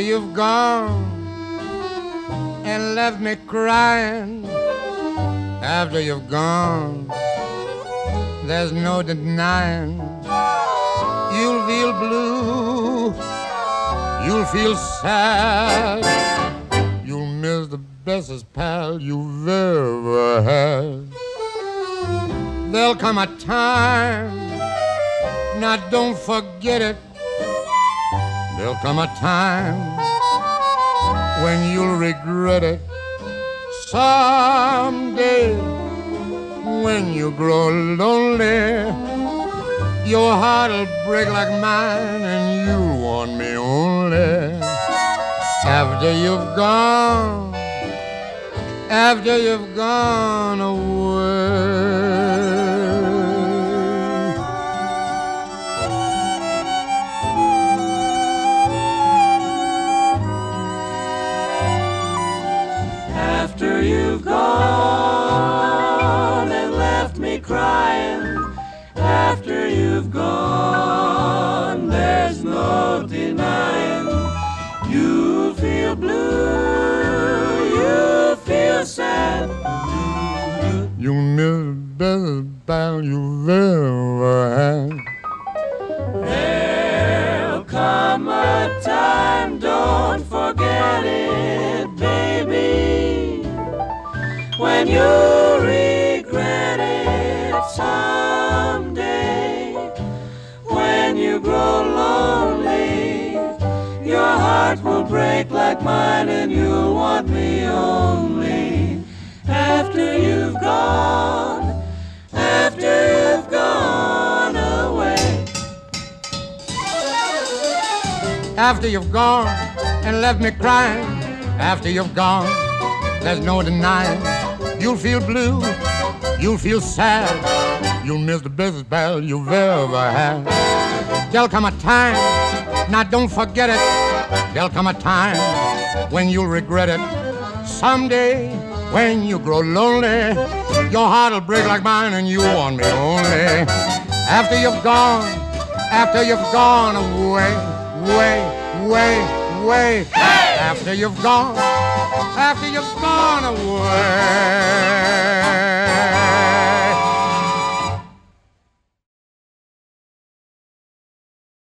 you've gone and left me crying, after you've gone, there's no denying you'll feel blue, you'll feel sad, you'll miss the bestest pal you've ever had. There'll come a time, now don't forget it. There'll come a time when you'll regret it someday when you grow lonely. Your heart'll break like mine, and you'll want me only after you've gone, after you've gone away. You've gone, there's no denying you'll feel blue, you'll feel sad. You miss the best pal you've ever had. There'll come a time, don't forget it, baby, when you grow lonely, your heart will break like mine, and you'll want me only after you've gone, after you've gone away. After you've gone and left me crying, after you've gone, there's no denying. You'll feel blue, you'll feel sad, you'll miss the best pal you've ever had. There'll come a time, now don't forget it. There'll come a time when you'll regret it. Someday, when you grow lonely, your heart'll break like mine and you want me only. After you've gone, after you've gone away, way, way, way. After you've gone, after you've gone away.